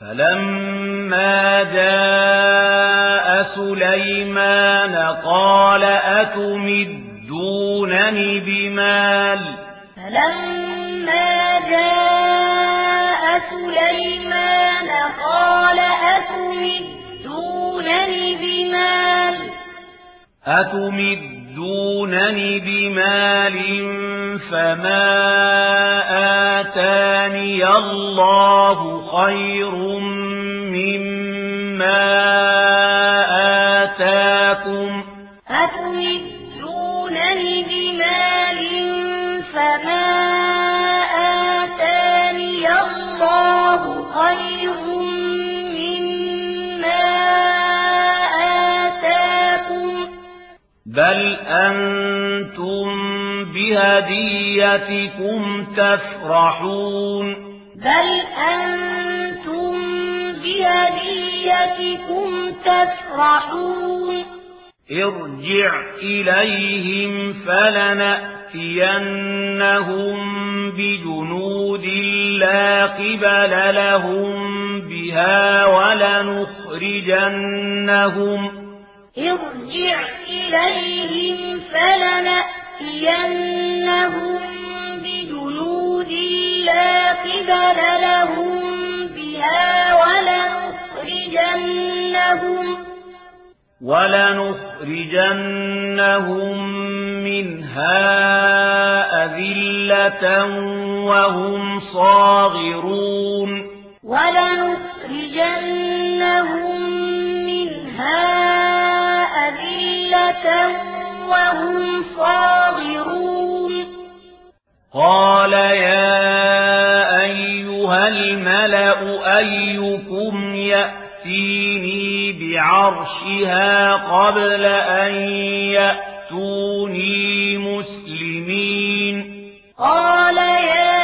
فلما جاء سليمان قال أتمدونني بمال فلما جاء سليمان قال أتمدونني بمال أتمدونني بمال فما آتاني الله خير مما آتاكم أتمدونني بمال فما آتاني الله خير مما آتاكم بل أنتم بهديتكم تفرحون بل أنتم بِآيَاتِكُمْ تَفْرَحُونَ ارْجِعْ إِلَيْهِمْ فَلَنَأْتِيَنَّهُمْ بِجُنُودٍ لَّا قِبَلَ لَهُم بِهَا وَلَنُخْرِجَنَّهُمْ ارْجِعْ إِلَيْهِمْ فَلَنَأْتِيَنَّهُمْ بِجُنُودٍ لَّا قِبَلَ لَهُم بِهَا بينهم ولنخرجنهم منها أذلة وهم صاغرون ولنخرجنهم منها أذلة وهم صاغرون قال يا أيها الملأ أيكم يأتي تأتيني بعرشها قبل أن يأتوني مسلمين. قال يا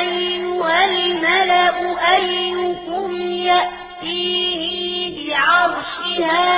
أيها الملأ أيكم يأتيني بعرشها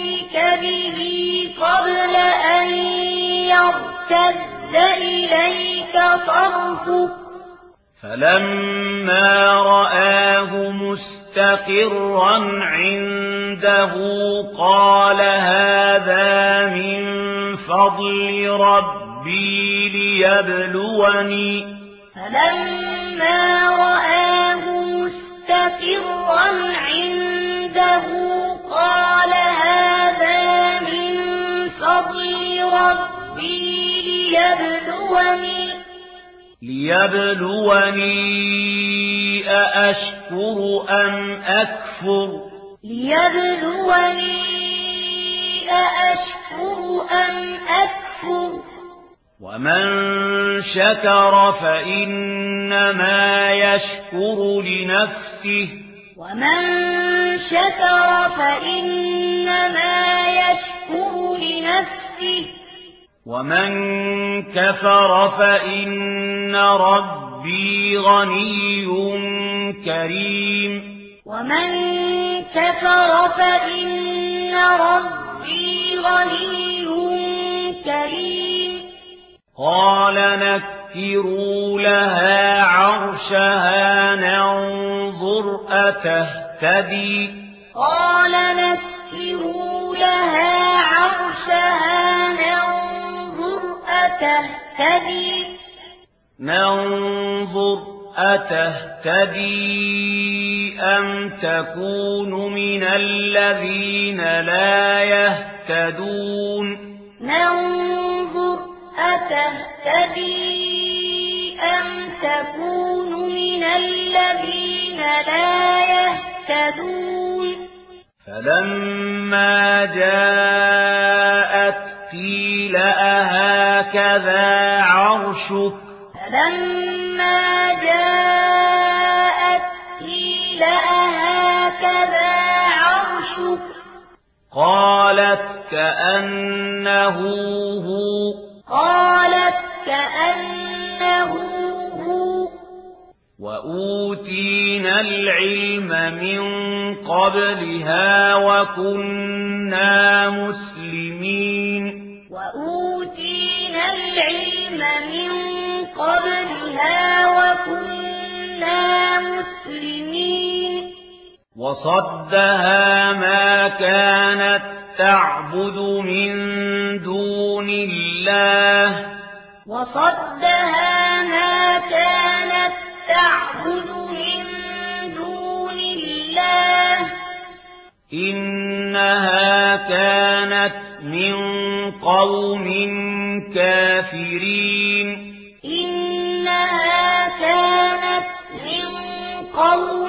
به قبل أن يرتد إليك طرفك فلما رآه مستقرا عنده قال هذا من فضل ربي ليبلوني فلما رآه مستقرا عنده قال ليبلوني ليبلوني أأشكر أم أكفر ليبلوني أأشكر أم أكفر ومن شكر فإنما يشكر لنفسه ومن شكر فإنما يشكر لنفسه ومن كفر فإن ربي غني كريم ومن كفر فإن ربي غني كريم قال نكروا لها عرشها ننظر أتهتدي تهتدي ننظر أتهتدي أم تكون من الذين لا يهتدون ننظر أتهتدي أم تكون من الذين لا يهتدون فلما جاءت قيل أهذا هكذا عرشك. فلما جاءت قيل هكذا عرشك؟ قالت كأنه هو. قالت كأنه هو. وأوتينا العلم من قبلها وكنا مسلمين. وصدها ما كانت تعبد من دون الله. وصدها ما كانت تعبد من دون الله. إنها كانت من قوم كافرين. إنها كانت من قوم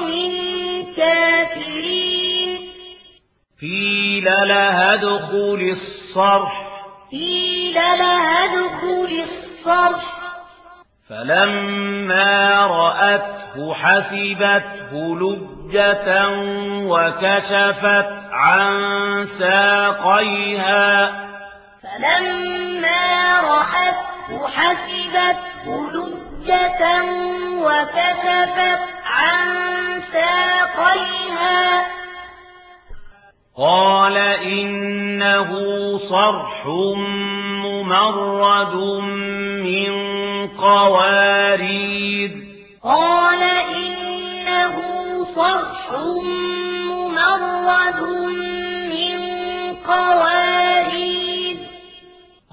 قيل لها دخول الصرح. قيل لها دخول الصرح. فلما رأته حسبته لجة وكشفت عن ساقيها. فلما رأته حسبته لجة وكشفت عن ساقيها. قال إنه صرح ممرد من قوارير. قال إنه صرح ممرد من قوارير.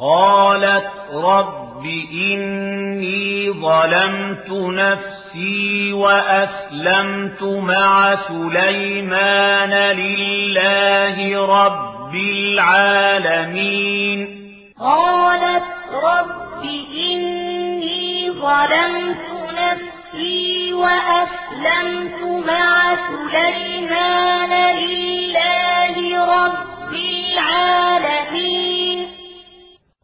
قالت رب إني ظلمت نفسي نفسي وأسلمت مع سليمان لله رب العالمين. قالت رب إني ظلمت نفسي وأسلمت مع سليمان لله رب العالمين.